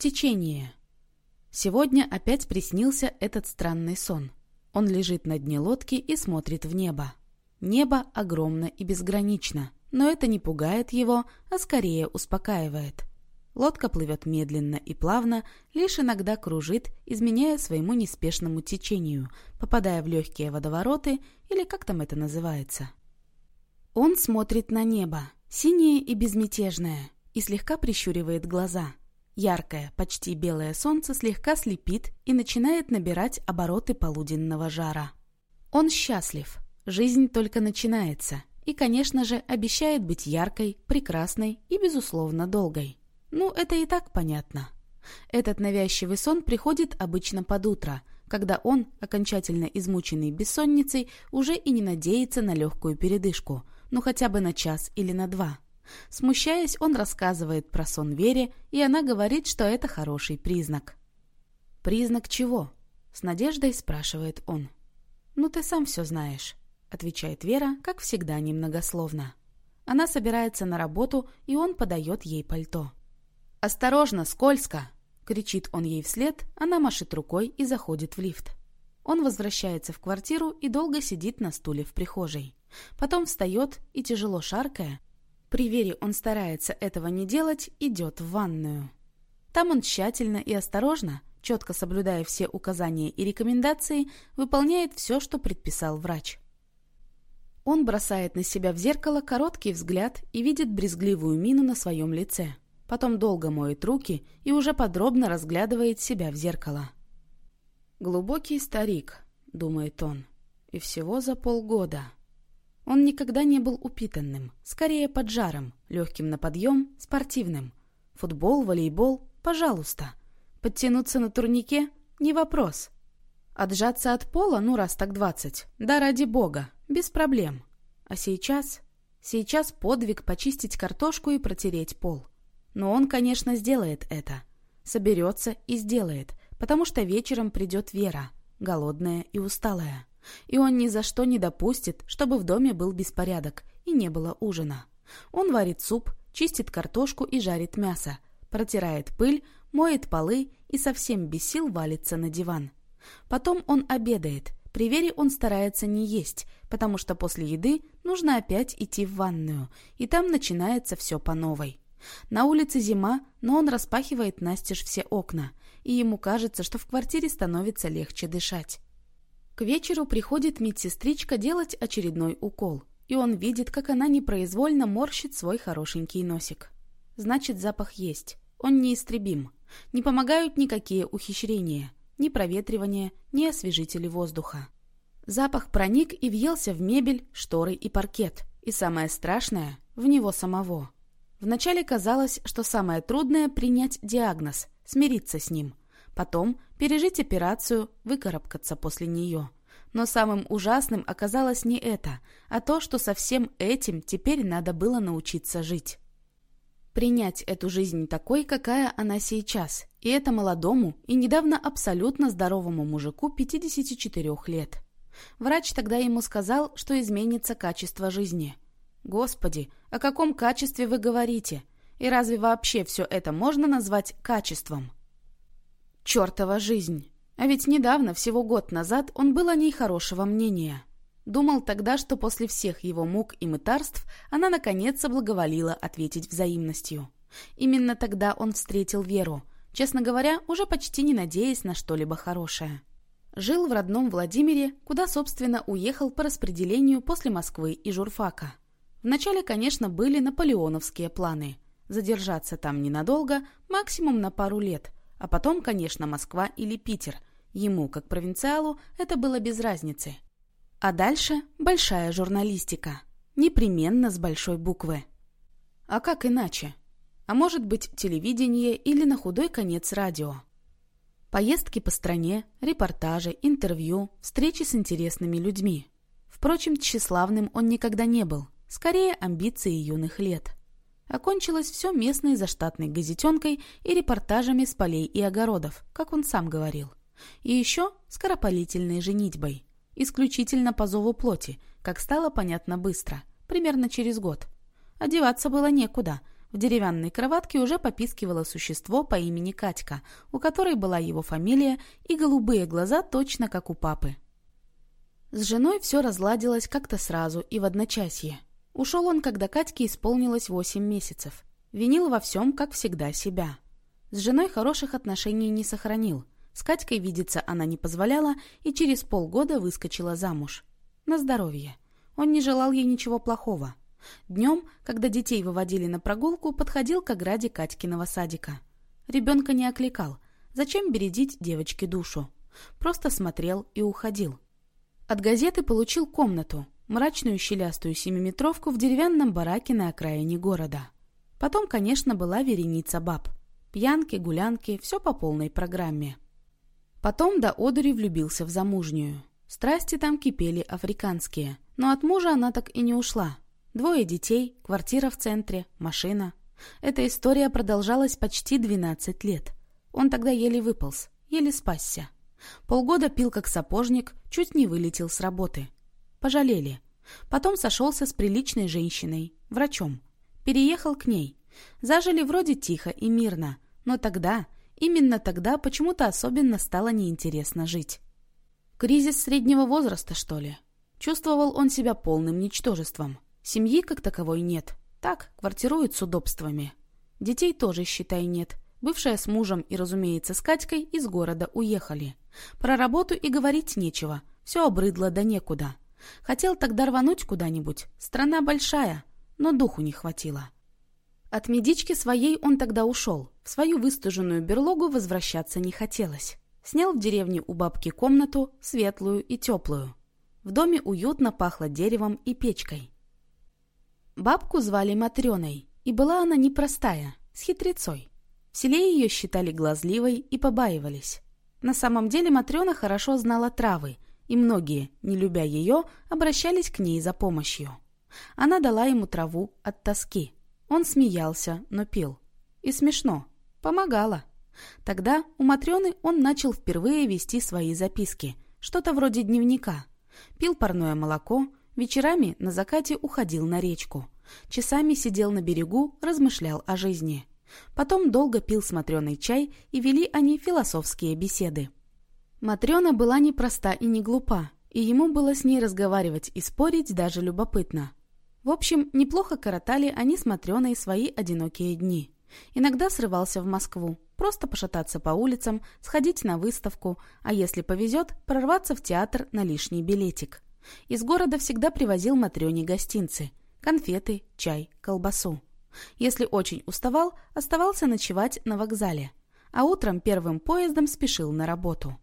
Течение. Сегодня опять приснился этот странный сон. Он лежит на дне лодки и смотрит в небо. Небо огромно и безгранично, но это не пугает его, а скорее успокаивает. Лодка плывет медленно и плавно, лишь иногда кружит, изменяя своему неспешному течению, попадая в легкие водовороты или как там это называется. Он смотрит на небо, синее и безмятежное, и слегка прищуривает глаза – Яркое, почти белое солнце слегка слепит и начинает набирать обороты полуденного жара. Он счастлив. Жизнь только начинается. И, конечно же, обещает быть яркой, прекрасной и, безусловно, долгой. Ну, это и так понятно. Этот навязчивый сон приходит обычно под утро, когда он, окончательно измученный бессонницей, уже и не надеется на легкую передышку, ну хотя бы на час или на два. Смущаясь, он рассказывает про сон Вере, и она говорит, что это хороший признак. «Признак чего?» — с надеждой спрашивает он. «Ну, ты сам все знаешь», — отвечает Вера, как всегда немногословно. Она собирается на работу, и он подает ей пальто. «Осторожно, скользко!» — кричит он ей вслед, она машет рукой и заходит в лифт. Он возвращается в квартиру и долго сидит на стуле в прихожей. Потом встает и, тяжело шаркая, при Вере он старается этого не делать, идет в ванную. Там он тщательно и осторожно, четко соблюдая все указания и рекомендации, выполняет все, что предписал врач. Он бросает на себя в зеркало короткий взгляд и видит брезгливую мину на своем лице. Потом долго моет руки и уже подробно разглядывает себя в зеркало. «Глубокий старик», — думает он, — «и всего за полгода». Он никогда не был упитанным, скорее поджаром, легким на подъем, спортивным. Футбол, волейбол – пожалуйста. Подтянуться на турнике – не вопрос. Отжаться от пола, ну раз так двадцать, да ради бога, без проблем. А сейчас... Сейчас подвиг почистить картошку и протереть пол. Но он, конечно, сделает это. Соберется и сделает, потому что вечером придет Вера, голодная и усталая. И он ни за что не допустит, чтобы в доме был беспорядок и не было ужина. Он варит суп, чистит картошку и жарит мясо, протирает пыль, моет полы и совсем без сил валится на диван. Потом он обедает. При Вере он старается не есть, потому что после еды нужно опять идти в ванную, и там начинается все по новой. На улице зима, но он распахивает настежь все окна, и ему кажется, что в квартире становится легче дышать. К вечеру приходит медсестричка делать очередной укол, и он видит, как она непроизвольно морщит свой хорошенький носик. Значит, запах есть. Он неистребим. Не помогают никакие ухищрения, ни проветривание, ни освежители воздуха. Запах проник и въелся в мебель, шторы и паркет. И самое страшное – в него самого. Вначале казалось, что самое трудное – принять диагноз, смириться с ним. Потом пережить операцию, выкарабкаться после нее. Но самым ужасным оказалось не это, а то, что со всем этим теперь надо было научиться жить. Принять эту жизнь такой, какая она сейчас, и это молодому и недавно абсолютно здоровому мужику 54 лет. Врач тогда ему сказал, что изменится качество жизни. Господи, о каком качестве вы говорите? И разве вообще все это можно назвать качеством? Чертова жизнь! А ведь недавно, всего год назад, он был о ней хорошего мнения. Думал тогда, что после всех его мук и мытарств она наконец соблаговолила ответить взаимностью. Именно тогда он встретил Веру, честно говоря, уже почти не надеясь на что-либо хорошее. Жил в родном Владимире, куда, собственно, уехал по распределению после Москвы и журфака. Вначале, конечно, были наполеоновские планы. Задержаться там ненадолго, максимум на пару лет – а потом, конечно, Москва или Питер. Ему, как провинциалу, это было без разницы. А дальше большая журналистика. Непременно с большой буквы. А как иначе? А может быть, телевидение или на худой конец радио. Поездки по стране, репортажи, интервью, встречи с интересными людьми. Впрочем, тщеславным он никогда не был. Скорее, амбиции юных лет. Окончилось все местной заштатной газетенкой и репортажами с полей и огородов, как он сам говорил. И еще скоропалительной женитьбой. Исключительно по зову плоти, как стало понятно быстро, примерно через год. Одеваться было некуда. В деревянной кроватке уже попискивало существо по имени Катька, у которой была его фамилия и голубые глаза точно как у папы. С женой все разладилось как-то сразу и в одночасье. Ушел он, когда Катьке исполнилось восемь месяцев. Винил во всем, как всегда, себя. С женой хороших отношений не сохранил. С Катькой видеться она не позволяла и через полгода выскочила замуж. На здоровье. Он не желал ей ничего плохого. Днем, когда детей выводили на прогулку, подходил к ограде Катькиного садика. Ребенка не окликал. Зачем бередить девочке душу? Просто смотрел и уходил. От газеты получил комнату, мрачную щелястую семиметровку в деревянном бараке на окраине города. Потом, конечно, была вереница баб. Пьянки, гулянки, все по полной программе. Потом до одури влюбился в замужнюю. Страсти там кипели африканские, но от мужа она так и не ушла. Двое детей, квартира в центре, машина. Эта история продолжалась почти 12 лет. Он тогда еле выполз, еле спасся. Полгода пил как сапожник, чуть не вылетел с работы. Пожалели. Потом сошелся с приличной женщиной, врачом. Переехал к ней. Зажили вроде тихо и мирно, но тогда, именно тогда почему-то особенно стало неинтересно жить. Кризис среднего возраста, что ли? Чувствовал он себя полным ничтожеством. Семьи как таковой нет. Так, квартирует с удобствами. Детей тоже, считай, нет. Бывшая с мужем и, разумеется, с Катькой из города уехали. Про работу и говорить нечего. Все обрыдло да некуда. Хотел тогда рвануть куда-нибудь. Страна большая, но духу не хватило. От медички своей он тогда ушел. В свою выстуженную берлогу возвращаться не хотелось. Снял в деревне у бабки комнату, светлую и теплую. В доме уютно пахло деревом и печкой. Бабку звали Матрёной, и была она непростая, с хитрецой. В селе ее считали глазливой и побаивались. На самом деле Матрёна хорошо знала травы, и многие, не любя ее, обращались к ней за помощью. Она дала ему траву от тоски. Он смеялся, но пил. И смешно. Помогала. Тогда у Матрёны он начал впервые вести свои записки, что-то вроде дневника. Пил парное молоко, Вечерами на закате уходил на речку. Часами сидел на берегу, размышлял о жизни. Потом долго пил смотреный чай и вели они философские беседы. Матрена была непроста и не глупа, и ему было с ней разговаривать и спорить даже любопытно. В общем, неплохо коротали они с Матреной свои одинокие дни. Иногда срывался в Москву, просто пошататься по улицам, сходить на выставку, а если повезет, прорваться в театр на лишний билетик. Из города всегда привозил Матрёне гостинцы – конфеты, чай, колбасу. Если очень уставал, оставался ночевать на вокзале, а утром первым поездом спешил на работу.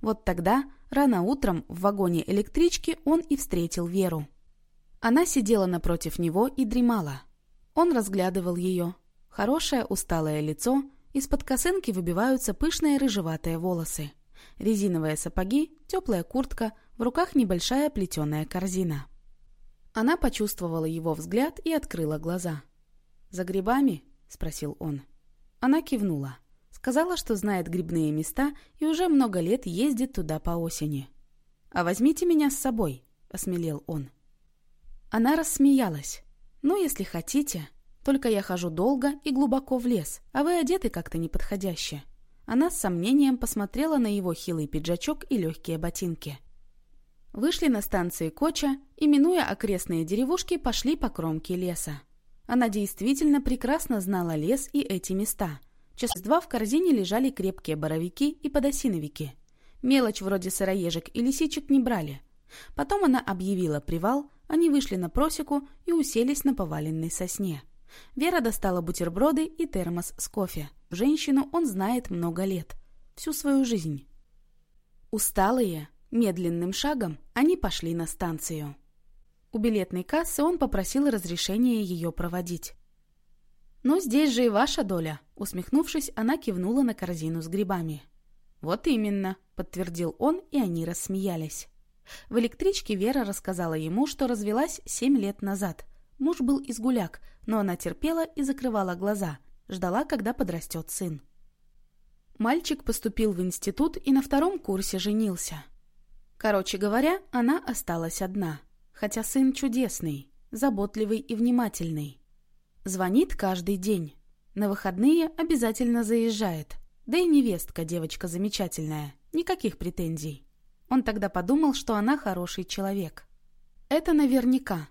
Вот тогда, рано утром, в вагоне электрички он и встретил Веру. Она сидела напротив него и дремала. Он разглядывал ее. Хорошее усталое лицо, из-под косынки выбиваются пышные рыжеватые волосы. Резиновые сапоги, теплая куртка – в руках небольшая плетеная корзина. Она почувствовала его взгляд и открыла глаза. «За грибами?» – спросил он. Она кивнула. Сказала, что знает грибные места и уже много лет ездит туда по осени. «А возьмите меня с собой», – осмелел он. Она рассмеялась. «Ну, если хотите. Только я хожу долго и глубоко в лес, а вы одеты как-то неподходяще». Она с сомнением посмотрела на его хилый пиджачок и легкие ботинки. Вышли на станции Коча и, минуя окрестные деревушки, пошли по кромке леса. Она действительно прекрасно знала лес и эти места. Через два в корзине лежали крепкие боровики и подосиновики. Мелочь вроде сыроежек и лисичек не брали. Потом она объявила привал, они вышли на просеку и уселись на поваленной сосне. Вера достала бутерброды и термос с кофе. Женщину он знает много лет. Всю свою жизнь. Усталые, Медленным шагом они пошли на станцию. У билетной кассы он попросил разрешения ее проводить. «Но здесь же и ваша доля», — усмехнувшись, она кивнула на корзину с грибами. «Вот именно», — подтвердил он, и они рассмеялись. В электричке Вера рассказала ему, что развелась семь лет назад. Муж был из гуляк, но она терпела и закрывала глаза, ждала, когда подрастет сын. Мальчик поступил в институт и на втором курсе женился. Короче говоря, она осталась одна. Хотя сын чудесный, заботливый и внимательный. Звонит каждый день. На выходные обязательно заезжает. Да и невестка девочка замечательная. Никаких претензий. Он тогда подумал, что она хороший человек. Это наверняка.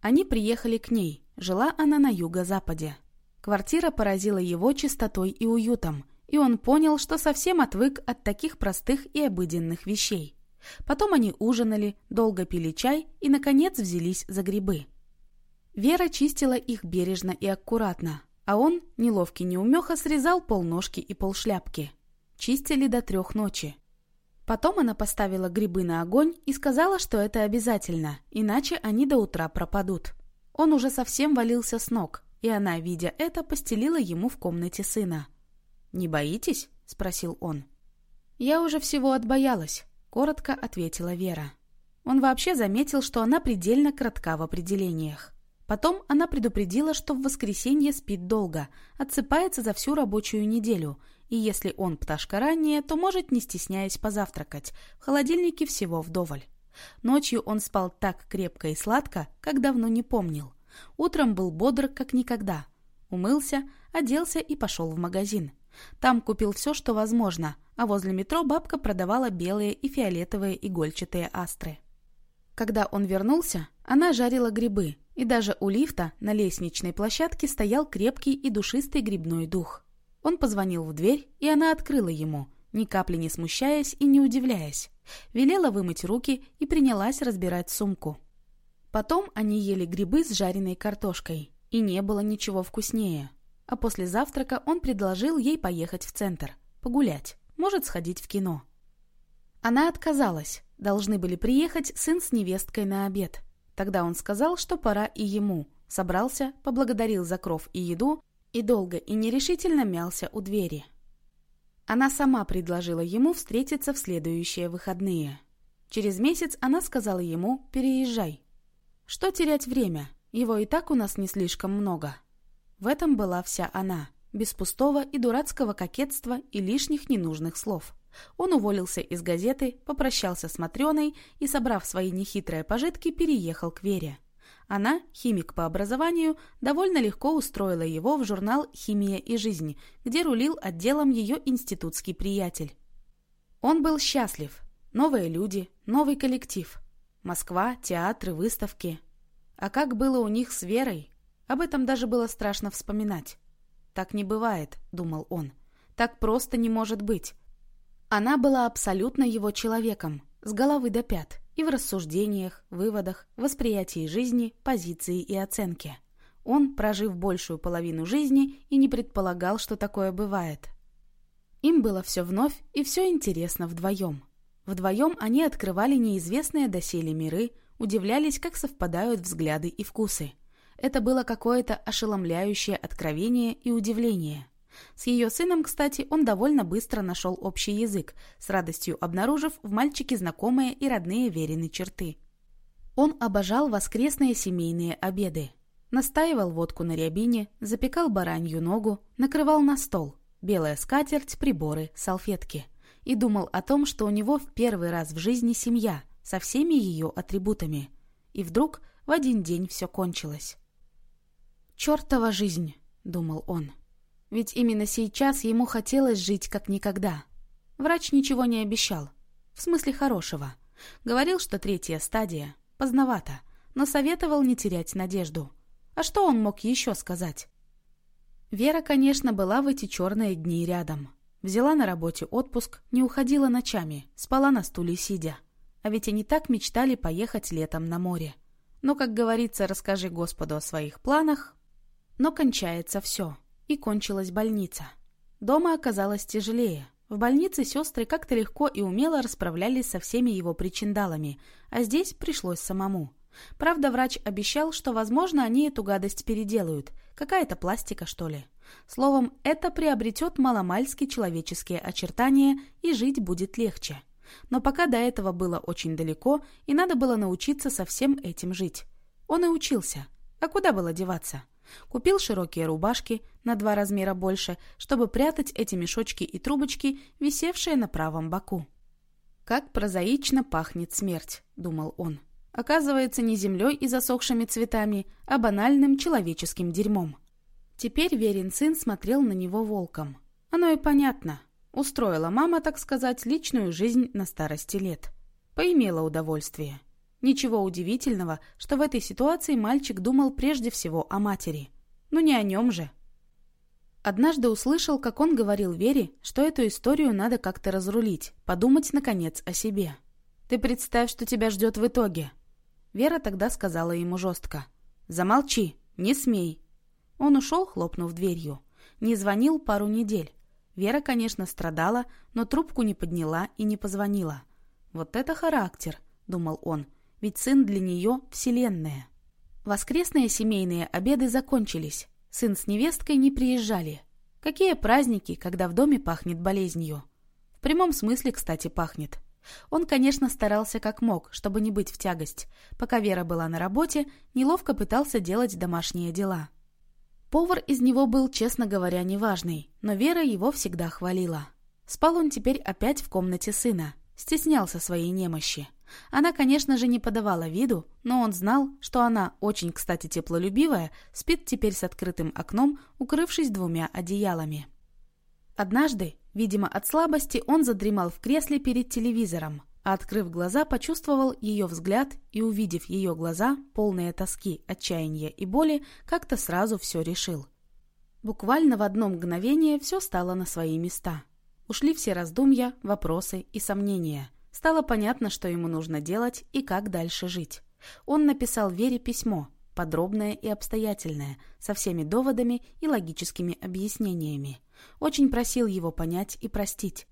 Они приехали к ней. Жила она на юго-западе. Квартира поразила его чистотой и уютом, и он понял, что совсем отвык от таких простых и обыденных вещей. Потом они ужинали, долго пили чай и, наконец, взялись за грибы. Вера чистила их бережно и аккуратно, а он, неловкий неумеха, срезал полножки и полшляпки. Чистили до трех ночи. Потом она поставила грибы на огонь и сказала, что это обязательно, иначе они до утра пропадут. Он уже совсем валился с ног, и она, видя это, постелила ему в комнате сына. «Не боитесь?» — спросил он. «Я уже всего отбоялась», — коротко ответила Вера. Он вообще заметил, что она предельно кратка в определениях. Потом она предупредила, что в воскресенье спит долго, отсыпается за всю рабочую неделю, и если он пташка ранее, то может, не стесняясь, позавтракать. В холодильнике всего вдоволь. Ночью он спал так крепко и сладко, как давно не помнил. Утром был бодр, как никогда. Умылся, оделся и пошел в магазин. Там купил все, что возможно, а возле метро бабка продавала белые и фиолетовые игольчатые астры. Когда он вернулся, она жарила грибы, и даже у лифта на лестничной площадке стоял крепкий и душистый грибной дух. Он позвонил в дверь, и она открыла ему, ни капли не смущаясь и не удивляясь. Велела вымыть руки и принялась разбирать сумку. Потом они ели грибы с жареной картошкой, и не было ничего вкуснее. А после завтрака он предложил ей поехать в центр, погулять, может сходить в кино. Она отказалась, должны были приехать сын с невесткой на обед. Тогда он сказал, что пора и ему. Собрался, поблагодарил за кров и еду и долго и нерешительно мялся у двери. Она сама предложила ему встретиться в следующие выходные. Через месяц она сказала ему «переезжай». Что терять время? Его и так у нас не слишком много. В этом была вся она, без пустого и дурацкого кокетства и лишних ненужных слов. Он уволился из газеты, попрощался с Матрёной и, собрав свои нехитрые пожитки, переехал к Вере. Она, химик по образованию, довольно легко устроила его в журнал «Химия и жизнь», где рулил отделом ее институтский приятель. Он был счастлив. Новые люди, новый коллектив. Москва, театры, выставки. А как было у них с Верой? Об этом даже было страшно вспоминать. «Так не бывает», — думал он. «Так просто не может быть». Она была абсолютно его человеком, с головы до пят, и в рассуждениях, выводах, восприятии жизни, позиции и оценке. Он, прожив большую половину жизни, и не предполагал, что такое бывает. Им было все вновь и все интересно вдвоем. Вдвоем они открывали неизвестные доселе миры, удивлялись, как совпадают взгляды и вкусы. Это было какое-то ошеломляющее откровение и удивление. С ее сыном, кстати, он довольно быстро нашел общий язык, с радостью обнаружив в мальчике знакомые и родные веренные черты. Он обожал воскресные семейные обеды. Настаивал водку на рябине, запекал баранью ногу, накрывал на стол. Белая скатерть, приборы, салфетки – и думал о том, что у него в первый раз в жизни семья со всеми ее атрибутами. И вдруг в один день все кончилось. «Чертова жизнь!» — думал он. Ведь именно сейчас ему хотелось жить как никогда. Врач ничего не обещал. В смысле хорошего. Говорил, что третья стадия. Поздновато. Но советовал не терять надежду. А что он мог еще сказать? Вера, конечно, была в эти черные дни рядом. Взяла на работе отпуск, не уходила ночами, спала на стуле сидя. А ведь они так мечтали поехать летом на море. Но, как говорится, расскажи Господу о своих планах. Но кончается все. И кончилась больница. Дома оказалось тяжелее. В больнице сестры как-то легко и умело расправлялись со всеми его причиндалами, а здесь пришлось самому. Правда, врач обещал, что, возможно, они эту гадость переделают. Какая-то пластика, что ли. Словом, это приобретет маломальски человеческие очертания, и жить будет легче. Но пока до этого было очень далеко, и надо было научиться со всем этим жить. Он и учился. А куда было деваться? Купил широкие рубашки на два размера больше, чтобы прятать эти мешочки и трубочки, висевшие на правом боку. «Как прозаично пахнет смерть», — думал он. «Оказывается, не землей и засохшими цветами, а банальным человеческим дерьмом». Теперь Верин сын смотрел на него волком. Оно и понятно. Устроила мама, так сказать, личную жизнь на старости лет. Поимела удовольствие. Ничего удивительного, что в этой ситуации мальчик думал прежде всего о матери. Ну не о нем же. Однажды услышал, как он говорил Вере, что эту историю надо как-то разрулить, подумать, наконец, о себе. «Ты представь, что тебя ждет в итоге». Вера тогда сказала ему жестко. «Замолчи, не смей». Он ушел, хлопнув дверью. Не звонил пару недель. Вера, конечно, страдала, но трубку не подняла и не позвонила. «Вот это характер», — думал он, — «ведь сын для нее — вселенная». Воскресные семейные обеды закончились. Сын с невесткой не приезжали. Какие праздники, когда в доме пахнет болезнью? В прямом смысле, кстати, пахнет. Он, конечно, старался как мог, чтобы не быть в тягость. Пока Вера была на работе, неловко пытался делать домашние дела. Повар из него был, честно говоря, неважный, но Вера его всегда хвалила. Спал он теперь опять в комнате сына, стеснялся своей немощи. Она, конечно же, не подавала виду, но он знал, что она, очень, кстати, теплолюбивая, спит теперь с открытым окном, укрывшись двумя одеялами. Однажды, видимо, от слабости, он задремал в кресле перед телевизором, а, открыв глаза, почувствовал ее взгляд и, увидев ее глаза, полные тоски, отчаяния и боли, как-то сразу все решил. Буквально в одно мгновение все стало на свои места. Ушли все раздумья, вопросы и сомнения. Стало понятно, что ему нужно делать и как дальше жить. Он написал Вере письмо, подробное и обстоятельное, со всеми доводами и логическими объяснениями. Очень просил его понять и простить.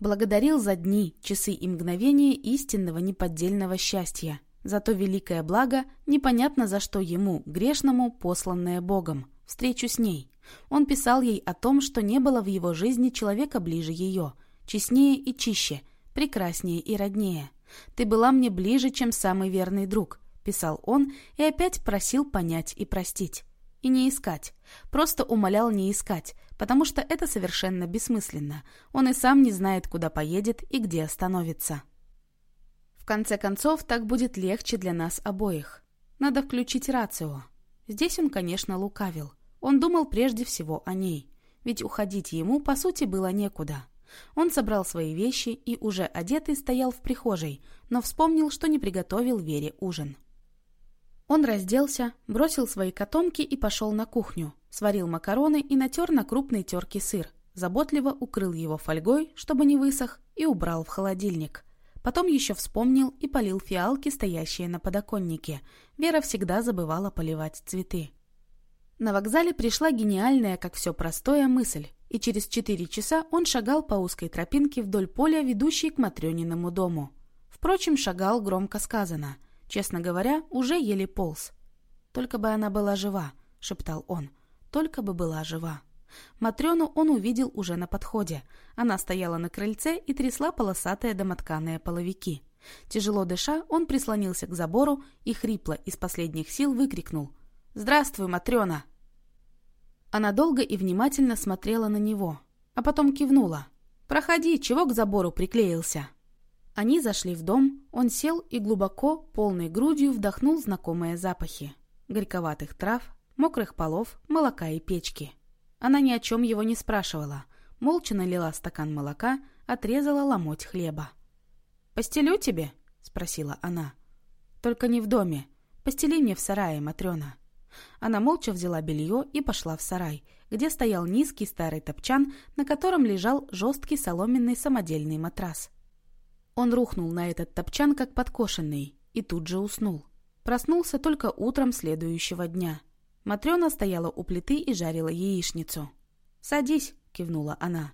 Благодарил за дни, часы и мгновения истинного неподдельного счастья, за то великое благо, непонятно за что ему, грешному, посланное Богом, встречу с ней. Он писал ей о том, что не было в его жизни человека ближе ее, честнее и чище – прекраснее и роднее. Ты была мне ближе, чем самый верный друг», — писал он и опять просил понять и простить. И не искать. Просто умолял не искать, потому что это совершенно бессмысленно. Он и сам не знает, куда поедет и где остановится. В конце концов, так будет легче для нас обоих. Надо включить рацию. Здесь он, конечно, лукавил. Он думал прежде всего о ней. Ведь уходить ему, по сути, было некуда. Он собрал свои вещи и уже одетый стоял в прихожей, но вспомнил, что не приготовил Вере ужин. Он разделся, бросил свои котомки и пошел на кухню, сварил макароны и натер на крупной терке сыр, заботливо укрыл его фольгой, чтобы не высох, и убрал в холодильник. Потом еще вспомнил и полил фиалки, стоящие на подоконнике. Вера всегда забывала поливать цветы. На вокзале пришла гениальная, как все простое, мысль и через четыре часа он шагал по узкой тропинке вдоль поля, ведущей к Матрёниному дому. Впрочем, шагал громко сказано. Честно говоря, уже еле полз. «Только бы она была жива», — шептал он. «Только бы была жива». Матрёну он увидел уже на подходе. Она стояла на крыльце и трясла полосатые домотканые половики. Тяжело дыша, он прислонился к забору и хрипло из последних сил выкрикнул. «Здравствуй, Матрёна!» Она долго и внимательно смотрела на него, а потом кивнула. «Проходи, чего к забору приклеился?» Они зашли в дом, он сел и глубоко, полной грудью вдохнул знакомые запахи. Горьковатых трав, мокрых полов, молока и печки. Она ни о чем его не спрашивала. Молча налила стакан молока, отрезала ломоть хлеба. «Постелю тебе?» — спросила она. «Только не в доме. Постели мне в сарае, Матрена». Она молча взяла белье и пошла в сарай, где стоял низкий старый топчан, на котором лежал жесткий соломенный самодельный матрас. Он рухнул на этот топчан, как подкошенный, и тут же уснул. Проснулся только утром следующего дня. Матрена стояла у плиты и жарила яичницу. «Садись», — кивнула она.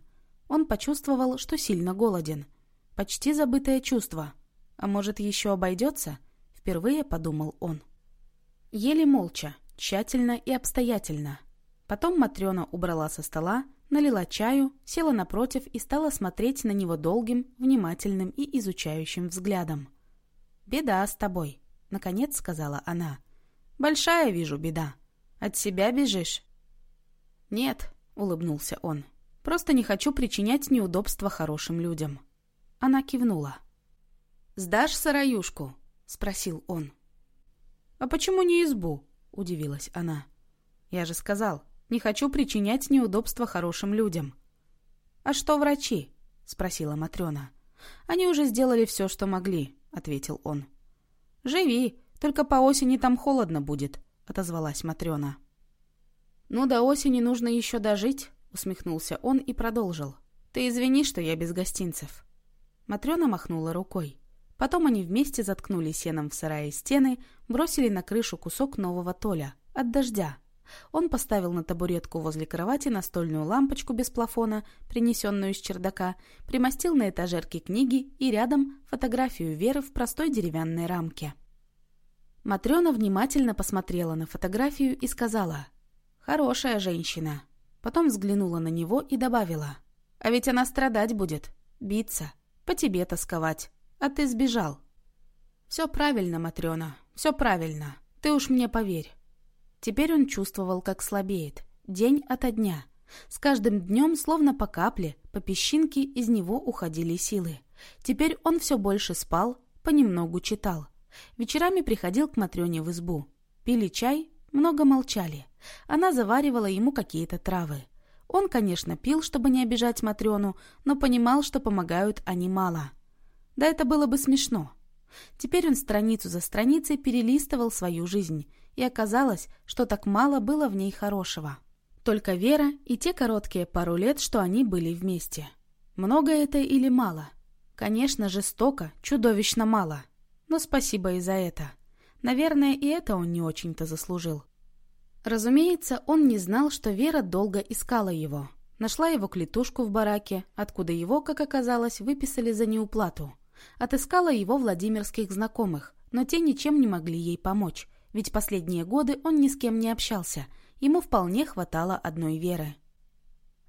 Он почувствовал, что сильно голоден. Почти забытое чувство. А может, еще обойдется? Впервые подумал он. Еле молча, тщательно и обстоятельно. Потом Матрена убрала со стола, налила чаю, села напротив и стала смотреть на него долгим, внимательным и изучающим взглядом. «Беда с тобой», — наконец сказала она. «Большая, вижу, беда. От себя бежишь?» «Нет», — улыбнулся он. «Просто не хочу причинять неудобства хорошим людям». Она кивнула. «Сдашь сараюшку?» — спросил он. «А почему не избу?» — удивилась она. «Я же сказал, Не хочу причинять неудобства хорошим людям». «А что врачи?» — спросила Матрена. «Они уже сделали все, что могли», — ответил он. «Живи, только по осени там холодно будет», — отозвалась Матрена. «Ну, до осени нужно еще дожить», — усмехнулся он и продолжил. «Ты извини, что я без гостинцев». Матрена махнула рукой. Потом они вместе заткнули сеном в сарае стены, бросили на крышу кусок нового толя, от дождя. Он поставил на табуретку возле кровати настольную лампочку без плафона, принесенную из чердака, примостил на этажерке книги и рядом фотографию Веры в простой деревянной рамке. Матрена внимательно посмотрела на фотографию и сказала «Хорошая женщина». Потом взглянула на него и добавила «А ведь она страдать будет, биться, по тебе тосковать». А ты сбежал. Все правильно, Матрена, все правильно. Ты уж мне поверь. Теперь он чувствовал, как слабеет. День ото дня. С каждым днем, словно по капле, по песчинке из него уходили силы. Теперь он все больше спал, понемногу читал. Вечерами приходил к Матрёне в избу. Пили чай, много молчали. Она заваривала ему какие-то травы. Он, конечно, пил, чтобы не обижать Матрёну, но понимал, что помогают они мало. Да это было бы смешно. Теперь он страницу за страницей перелистывал свою жизнь, и оказалось, что так мало было в ней хорошего. Только Вера и те короткие пару лет, что они были вместе. Много это или мало? Конечно, жестоко, чудовищно мало. Но спасибо и за это. Наверное, и это он не очень-то заслужил. Разумеется, он не знал, что Вера долго искала его. Нашла его клетушку в бараке, откуда его, как оказалось, выписали за неуплату. Отыскала его владимирских знакомых, но те ничем не могли ей помочь, ведь последние годы он ни с кем не общался, ему вполне хватало одной веры.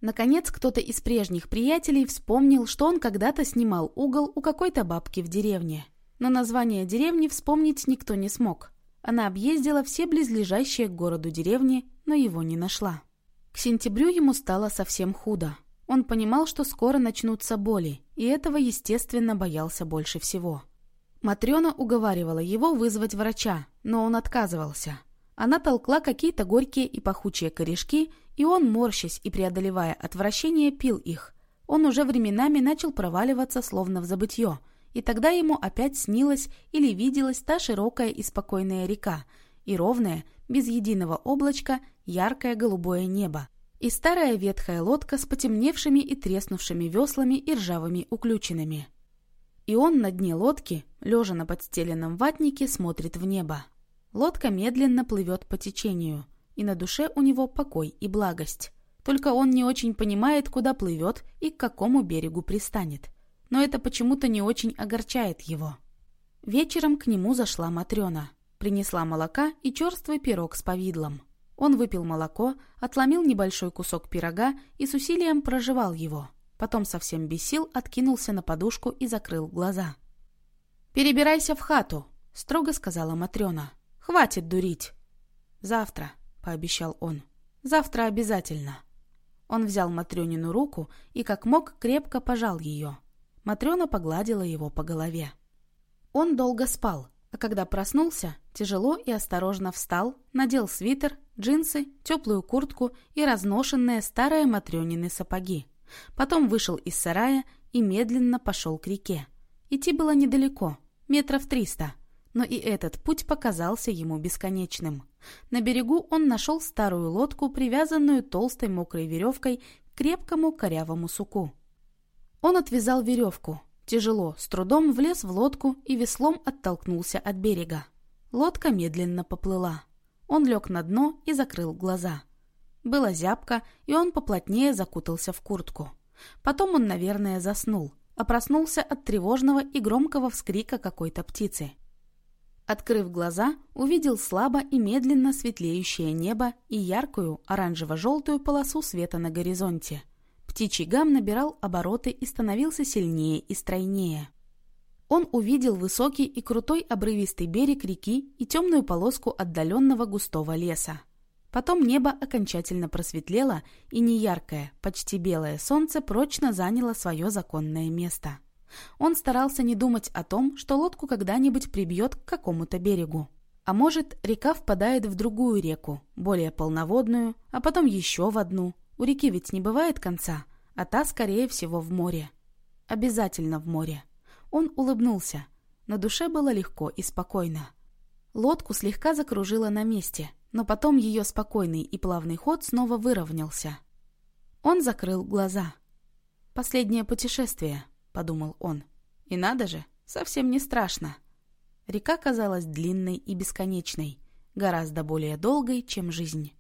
Наконец, кто-то из прежних приятелей вспомнил, что он когда-то снимал угол у какой-то бабки в деревне. Но название деревни вспомнить никто не смог. Она объездила все близлежащие к городу деревни, но его не нашла. К сентябрю ему стало совсем худо. Он понимал, что скоро начнутся боли, и этого, естественно, боялся больше всего. Матрена уговаривала его вызвать врача, но он отказывался. Она толкла какие-то горькие и пахучие корешки, и он, морщась и преодолевая отвращение, пил их. Он уже временами начал проваливаться, словно в забытье, и тогда ему опять снилась или виделась та широкая и спокойная река, и ровное, без единого облачка, яркое голубое небо, и старая ветхая лодка с потемневшими и треснувшими веслами и ржавыми уключенными. И он на дне лодки, лежа на подстеленном ватнике, смотрит в небо. Лодка медленно плывет по течению, и на душе у него покой и благость. Только он не очень понимает, куда плывет и к какому берегу пристанет. Но это почему-то не очень огорчает его. Вечером к нему зашла Матрена. Принесла молока и черствый пирог с повидлом. Он выпил молоко, отломил небольшой кусок пирога и с усилием прожевал его. Потом совсем без сил откинулся на подушку и закрыл глаза. «Перебирайся в хату», — строго сказала Матрена. «Хватит дурить». «Завтра», — пообещал он. «Завтра обязательно». Он взял Матрёнину руку и, как мог, крепко пожал ее. Матрена погладила его по голове. Он долго спал, а когда проснулся, тяжело и осторожно встал, надел свитер, джинсы, теплую куртку и разношенные старые матрёнины сапоги. Потом вышел из сарая и медленно пошел к реке. Идти было недалеко, метров триста, но и этот путь показался ему бесконечным. На берегу он нашел старую лодку, привязанную толстой мокрой веревкой к крепкому корявому суку. Он отвязал веревку, Тяжело, с трудом влез в лодку и веслом оттолкнулся от берега. Лодка медленно поплыла. Он лег на дно и закрыл глаза. Было зябко, и он поплотнее закутался в куртку. Потом он, наверное, заснул, а проснулся от тревожного и громкого вскрика какой-то птицы. Открыв глаза, увидел слабо и медленно светлеющее небо и яркую оранжево-желтую полосу света на горизонте. Птичий гам набирал обороты и становился сильнее и стройнее. Он увидел высокий и крутой обрывистый берег реки и темную полоску отдаленного густого леса. Потом небо окончательно просветлело, и неяркое, почти белое солнце прочно заняло свое законное место. Он старался не думать о том, что лодку когда-нибудь прибьет к какому-то берегу. А может, река впадает в другую реку, более полноводную, а потом еще в одну. У реки ведь не бывает конца, а та, скорее всего, в море. Обязательно в море. Он улыбнулся. На душе было легко и спокойно. Лодку слегка закружило на месте, но потом ее спокойный и плавный ход снова выровнялся. Он закрыл глаза. «Последнее путешествие», — подумал он. «И надо же, совсем не страшно». Река казалась длинной и бесконечной, гораздо более долгой, чем жизнь.